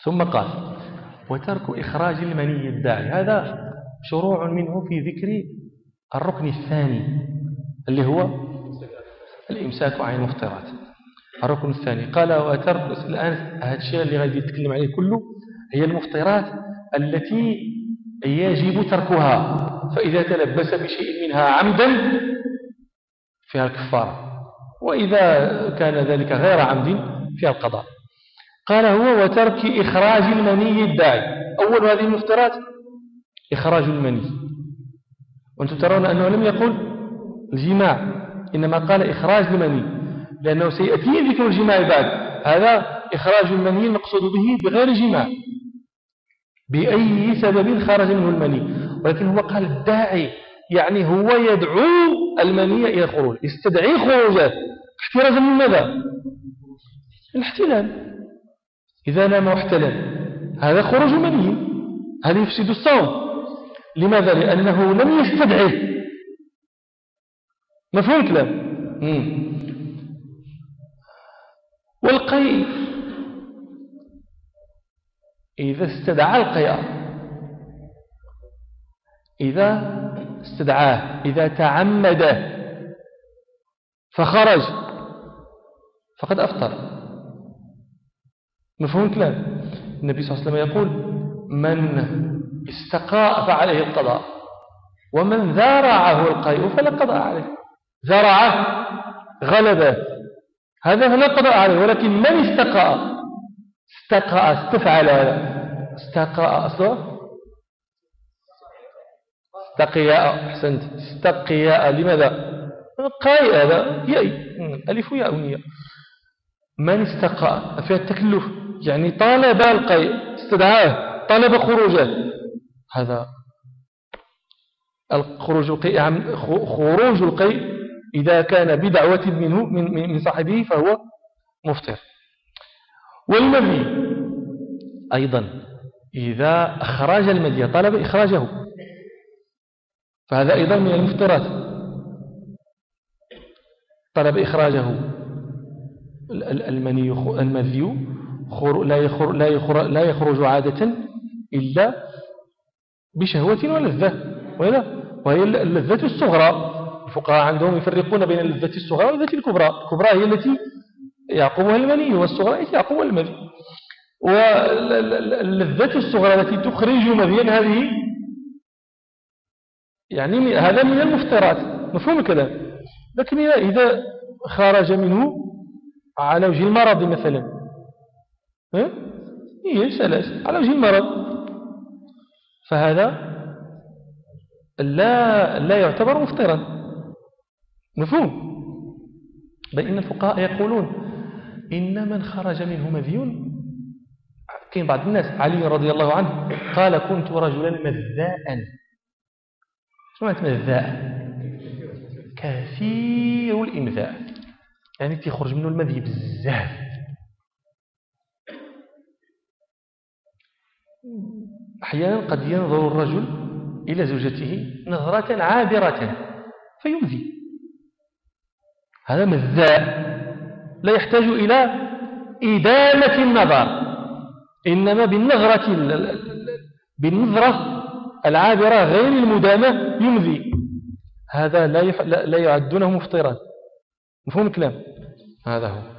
A: ثم قال وترك إخراج المني الداعي هذا شروع منه في ذكر الركن الثاني اللي هو الإمساك عن المفترات الركن الثاني قال وترك الآن هذا الشيء اللي غادي يتكلم عليه كله هي المفترات التي يجب تركها فإذا تلبس بشيء منها عمدا فيها الكفارة وإذا كان ذلك غير عمد فيها القضاء قال هو وترك إخراج المني الداعي أول هذه المفترات إخراج المني وأنتم ترون أنه لم يقل الجماع إنما قال إخراج المني لأنه سيأتي ذكر الجماع بعد هذا إخراج المني المقصود به بغير جماع بأي سبب خرج منه المني ولكن هو قال الداعي يعني هو يدعو المني إلى الخروج استدعي خروجه احترازا من ماذا؟ الاحتلال إذا نام واحتلم هذا خروج مني هذا يفسد الصوم لماذا؟ لأنه لم يستدعي مفهوم كلام والقيء إذا استدعى القيء إذا استدعاه إذا تعمده فخرج فقد أفطر مفهوم الكلام النبي صلى الله عليه وسلم يقول من استقاء فعليه القضاء ومن ذارعه القيء فلا قضاء عليه ذرعه غلبه هذا فلا قضاء عليه ولكن من استقاء استقاء استفعل هذا استقاء أصلا استقياء أحسنت استقياء لماذا قاء هذا يأي ألف ياء من استقاء فيها التكلف يعني طالب القي استدعاه طلب خروجه هذا يعني خروج القيء خروج القيء إذا كان بدعوة منه من من صاحبه فهو مفطر والمذي أيضا إذا أخرج المذي طلب إخراجه فهذا أيضا من المفطرات طلب إخراجه المني المذي لا يخرج, عادة إلا بشهوة ولذة وهي اللذة الصغرى الفقهاء عندهم يفرقون بين اللذة الصغرى واللذة الكبرى الكبرى هي التي يعقبها المني والصغرى التي يعقبها المني واللذة الصغرى التي تخرج مذيا هذه يعني هذا من المفترات مفهوم الكلام لكن إذا خرج منه على وجه المرض مثلا هي إيه، ثلاث على وجه المرض فهذا لا, لا يعتبر مفطرا مفهوم بل إن الفقهاء يقولون إن من خرج منه مذيون كاين بعض الناس علي رضي الله عنه قال كنت رجلا مذاء شو معنى مذاء كثير الإمذاء يعني تيخرج منه المذي بزاف أحيانا قد ينظر الرجل إلى زوجته نظرة عابرة فيؤذي هذا مذاء لا يحتاج إلى إدامة النظر إنما بالنظرة بالنظرة العابرة غير المدامة يمذي هذا لا, لا يعدونه مفطرا مفهوم الكلام هذا هو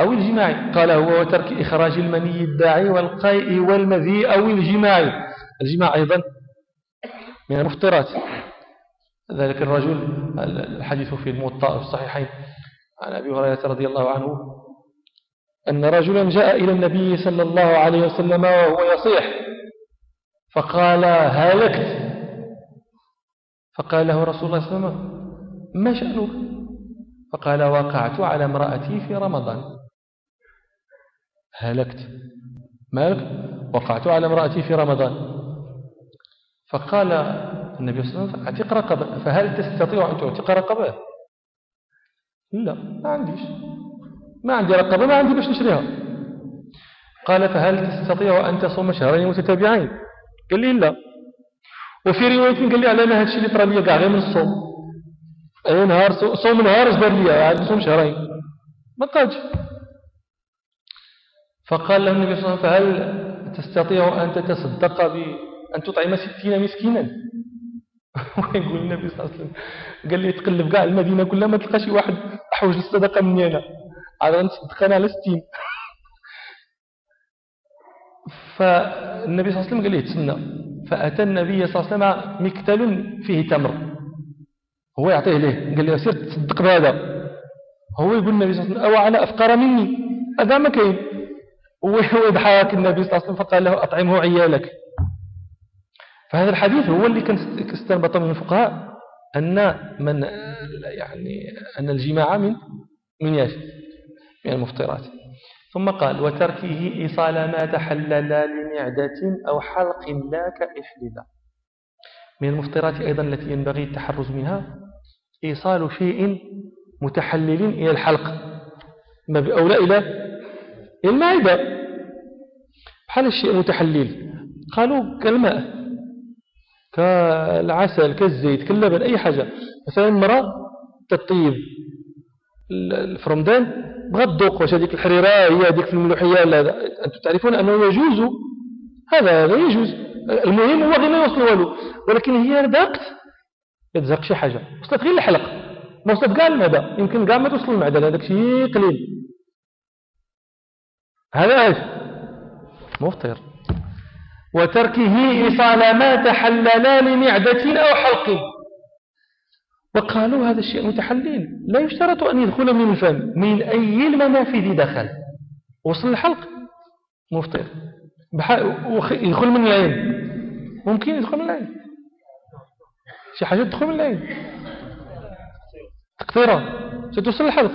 A: أو الجماع قال هو وترك إخراج المني الداعي والقيء والمذي أو الجماع الجماع أيضا من المفطرات ذلك الرجل الحديث في الموطأ في الصحيحين عن أبي هريرة رضي الله عنه أن رجلا جاء إلى النبي صلى الله عليه وسلم وهو يصيح فقال هلكت فقال له رسول الله صلى الله عليه وسلم ما شأنك فقال وقعت على امرأتي في رمضان هلكت مالك وقعت على امرأتي في رمضان فقال النبي صلى الله عليه وسلم اعتق رقبة فهل تستطيع أن تعتق رقبة لا ما عنديش ما عندي رقبة ما عندي باش نشريها قال فهل تستطيع أن تصوم شهرين متتابعين قال لي لا وفي رواية قال لي على أنا هادشي اللي طرا لي كاع غير من الصوم أي نهار صوم نهار جبر لي عاد يعني شهرين ما قالش فقال له النبي صلى الله عليه وسلم فهل تستطيع أن تتصدق بأن تطعم ستين مسكينا ويقول النبي صلى الله عليه وسلم قال لي تقلب كاع المدينة كلها ما تلقى شي واحد أحوج الصدقة مني أنا عاد نصدق أنا على ستين فالنبي صلى الله عليه وسلم قال لي تسنى فأتى النبي صلى الله عليه وسلم مكتل فيه تمر هو يعطيه له قال له سير تصدق بهذا هو يقول النبي صلى الله عليه وسلم أو على أفقر مني هذا ما كاين ويضحك النبي صلى الله عليه وسلم فقال له أطعمه عيالك فهذا الحديث هو اللي كان استنبط من الفقهاء أن من يعني أن الجماعة من من ياش من المفطرات ثم قال وتركه إيصال ما تحلل لمعدة أو حلق لا كإحلل من المفطرات أيضا التي ينبغي التحرز منها إيصال شيء متحلل إلى الحلق أو لا إلى المائدة بحال الشيء متحليل قالوا كالماء كالعسل كالزيت كاللبن أي حاجة مثلا المرأة تطيب في رمضان دوق تذوق واش هذيك الحريرة هي هذيك في الملوحية لا أنتم تعرفون أنه يجوز هذا هذا يجوز المهم هو غير ما يوصل والو ولكن هي ذاقت يتزق شي حاجة وصلت غير الحلق ما وصلت كاع المعدة يمكن كاع ما توصل المعدة هذاك شي قليل هذا ايش مفطر وتركه إفعل ما تحللان لمعدة أو حلق وقالوا هذا الشيء متحلل لا يشترط أن يدخل من الفم من أي المنافذ دخل وصل الحلق مفطر يدخل من العين ممكن يدخل من العين شي حاجة تدخل من العين تكثيرها ستوصل الحلق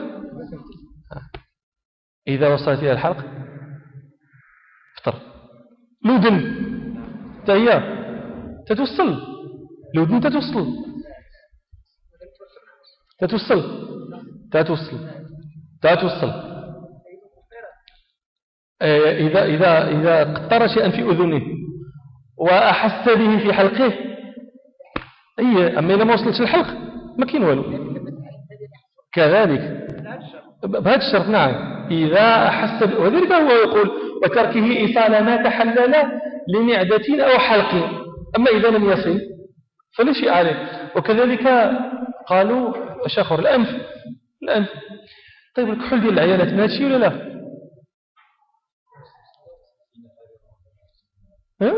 A: إذا وصلت إلى الحلق لودن تهي تتوصل لودن تتوصل تتوصل تتوصل تتوصل آه، إذا, إذا, إذا قطر شيئا في أذنه وأحس به في حلقه أي أما إذا ما وصلتش الحلق ما كاين والو كذلك بهذا الشرط نعم إذا أحس وذلك هو يقول وتركه إيصال ما تحلل لمعدة أو حلق أما إذا لم يصل فلا شيء عليه وكذلك قالوا الشخر الأنف الأنف طيب الكحول ديال العيالات ماشي ولا لا ها؟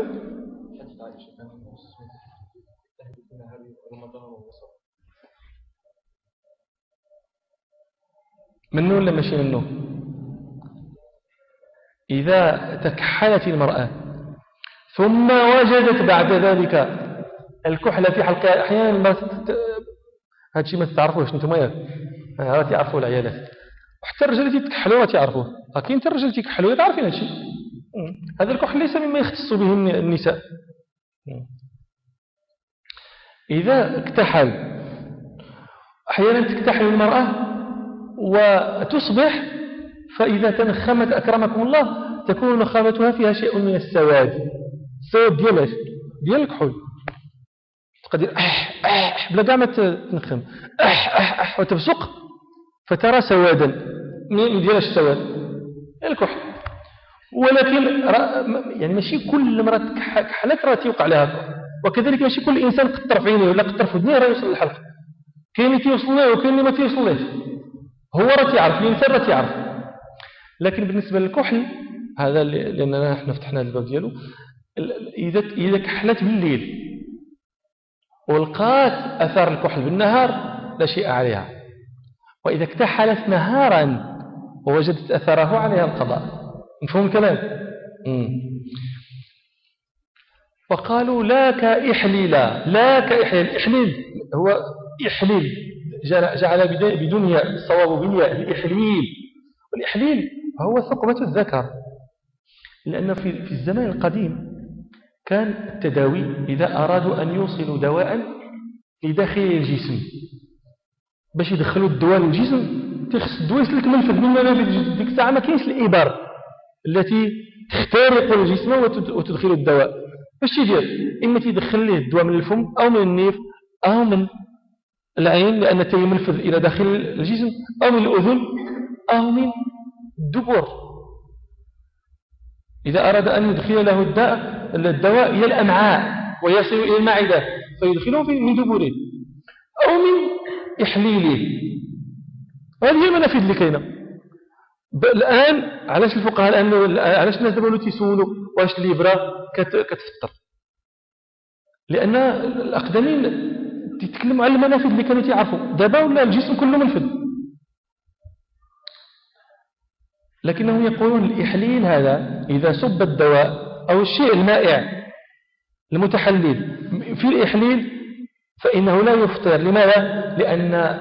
A: منه ولا ماشي منه إذا تكحلت المرأة ثم وجدت بعد ذلك الكحلة في حلقها أحيانا ما هذا الشيء ما تعرفوش انتم ياك آه، راه تعرفوا العيالات وحتى الرجال اللي تكحلوا راه تعرفوه لكن حتى الرجال اللي تكحلوا تعرفين هذا الشيء هذا الكحل ليس مما يختص به النساء إذا اكتحل أحيانا تكتحل المرأة وتصبح فإذا تنخمت أكرمكم الله تكون نخامتها فيها شيء من السواد السواد ديال ديال الكحول تقدر أح أح بلا كاع ما تنخم أح أح أح وتبصق فترى سوادا من ديالاش السواد الكحول ولكن يعني ماشي كل مرة كحلت راه تيوقع لها وكذلك ماشي كل إنسان قطر في عينيه ولا قطر في ودنيه راه يوصل للحلق كاين اللي تيوصل ليه وكاين اللي ما تيوصل هو راه تيعرف الإنسان راه تيعرف لكن بالنسبة للكحل هذا لأننا حنا فتحنا الباب ديالو إذا إذا كحلت بالليل ولقات أثار الكحل بالنهار لا شيء عليها وإذا اكتحلت نهارا ووجدت أثره عليها القضاء مفهوم الكلام وقالوا لا كإحليلا لا كإحليل إحليل هو إحليل جعل بدنيا الصواب بنيا الإحليل والإحليل هو ثقبة الذكر لأن في الزمان القديم كان التداوي إذا أرادوا أن يوصلوا دواء لداخل الجسم باش يدخلوا الدواء للجسم تخص الدواء يسلك منفذ من منابذ ديك الساعة ما كاينش الإبر التي تخترق الجسم وتدخل الدواء باش يدير إما تيدخل ليه الدواء من الفم أو من النيف أو من العين لأن التي ينفذ إلى داخل الجسم أو من الأذن أو من الدبر إذا أراد أن يدخل له الداء الدواء إلى الأمعاء ويصل إلى المعدة فيدخله في من دبره أو من إحليله هذه هي منافذ لكينا الآن علاش الفقهاء الآن علاش الناس دابا تيسولوا واش الليبرا كتفطر لأن الأقدمين تتكلموا على المنافذ اللي كانوا تيعرفوا دابا ولا الجسم كله منفذ لكنهم يقولون الإحليل هذا إذا سب الدواء أو الشيء المائع المتحلل في الإحليل فإنه لا يفطر لماذا؟ لأن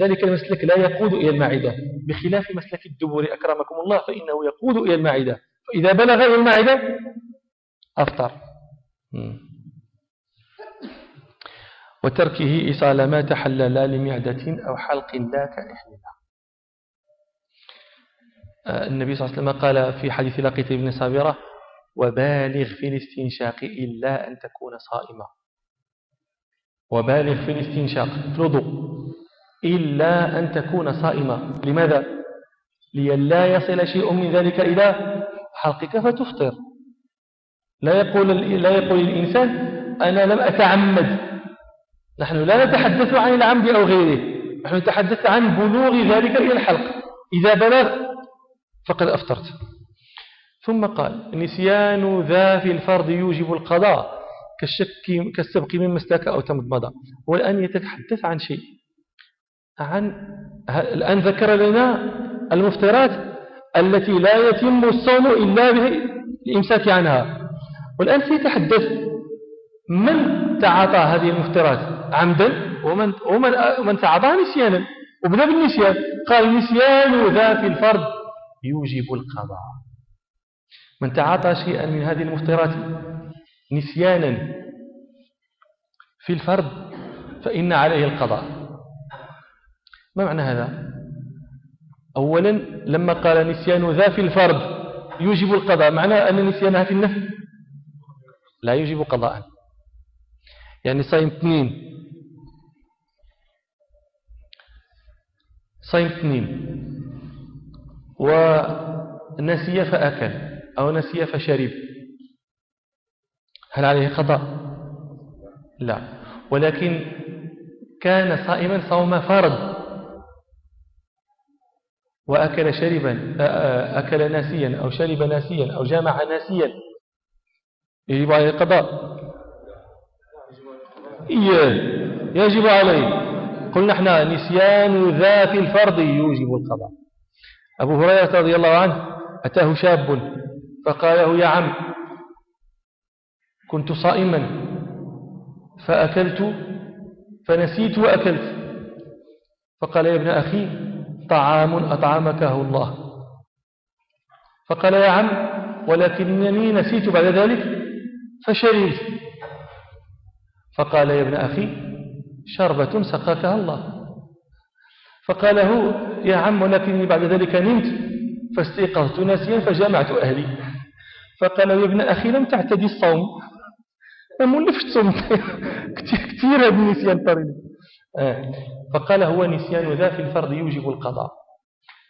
A: ذلك المسلك لا يقود إلى المعدة بخلاف مسلك الدبور أكرمكم الله فإنه يقود إلى المعدة فإذا بلغ إلى المعدة أفطر وتركه إيصال ما تحلل لمعدة أو حلق لا كإحلال آه، النبي صلى الله عليه وسلم قال في حديث لقيت بن سابرة وبالغ في الاستنشاق إلا أن تكون صائما وبالغ في الاستنشاق في الوضوء إلا أن تكون صائما لماذا؟ لئلا يصل شيء من ذلك إلى حلقك فتفطر لا يقول لا يقول الإنسان أنا لم أتعمد نحن لا نتحدث عن العمد أو غيره نحن نتحدث عن بلوغ ذلك في الحلق إذا بلغ فقد أفطرت ثم قال نسيان ذا في الفرض يوجب القضاء كالشك كالسبق مما استاك أو تمضمض والآن يتحدث عن شيء عن الآن ذكر لنا المفترات التي لا يتم الصوم إلا بالإمساك عنها والآن سيتحدث من تعاطى هذه المفترات عمدا ومن, ومن, ومن تعاطاها نسيانا وبدأ بالنسيان قال نسيان ذات الفرد يوجب القضاء من تعاطى شيئا من هذه المفترات نسيانا في الفرد فإن عليه القضاء ما معنى هذا أولا لما قال نسيان ذا في الفرد يوجب القضاء معناه أن نسيانها في النفي لا يوجب قضاء يعني صايم اثنين صايم اثنين ونسي فأكل أو نسي فشرب هل عليه قضاء؟ لا ولكن كان صائما صوم فرض وأكل شربا أكل ناسيا أو شرب ناسيا أو جامع ناسيا يجب عليه قضاء إياه يجب عليه قلنا احنا نسيان ذات الفرض يوجب القضاء أبو هريرة رضي الله عنه أتاه شاب فقال له يا عم كنت صائما فأكلت فنسيت وأكلت فقال يا ابن أخي طعام أطعمكه الله فقال يا عم ولكنني نسيت بعد ذلك فشريت فقال يا ابن أخي شربة سقاكها الله فقال هو يا عم ولكني بعد ذلك نمت فاستيقظت ناسيا فجمعت أهلي فقال يا ابن أخي لم تعتدي الصوم لم مولفش صوم كثير هذا النسيان طريق آه. فقال هو نسيان ذا في الفرض يوجب القضاء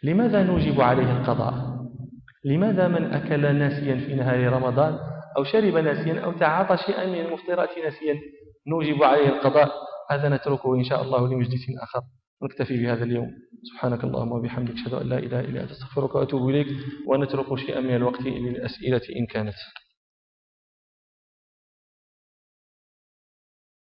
A: لماذا نوجب عليه القضاء لماذا من أكل ناسيا في نهار رمضان أو شرب ناسيا أو تعاطى شيئا من المفطرات ناسيا نوجب عليه القضاء هذا نتركه إن شاء الله لمجلس آخر نكتفي بهذا اليوم سبحانك اللهم وبحمدك أشهد أن لا إله إلا أنت أستغفرك وأتوب إليك ونترك شيئا من الوقت للأسئلة إن كانت